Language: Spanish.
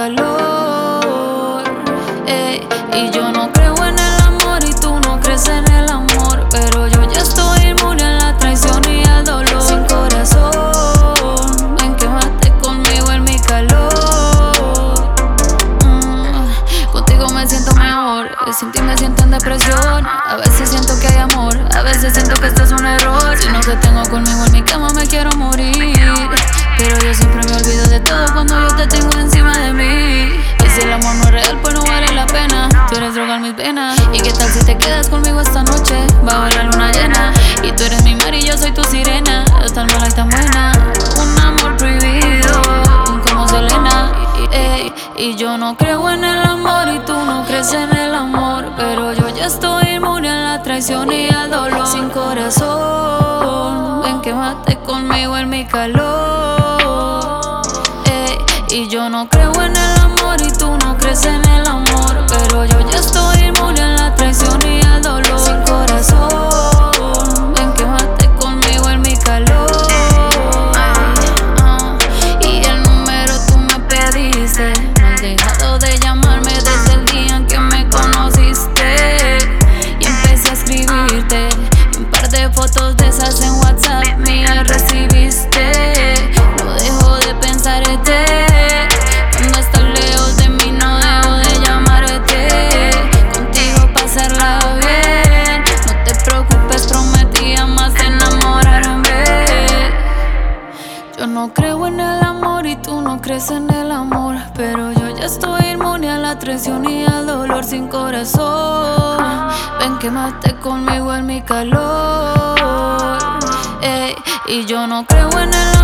y yo no creo en el amor y tú no crees en el amor. Pero yo ya estoy inmune a la traición y al dolor. Sin corazón, ven quémate conmigo en mi calor. Mm, contigo me siento mejor, sin ti me siento en depresión. A veces siento que hay amor, a veces siento que esto es un error. Si no te tengo conmigo en mi cama me quiero morir. Un amor prohibido, como Selena. Y, y yo no creo en el amor y tú no crees en el amor. Pero yo ya estoy inmune a la traición y al dolor. Sin corazón, ven que mate conmigo en mi calor. Ey, y yo no creo en el amor y tú no crees en el amor. No creo en el amor y tú no crees en el amor. Pero yo ya estoy inmune a la traición y al dolor sin corazón. Ven, quémate conmigo en mi calor. Ey, y yo no creo en el amor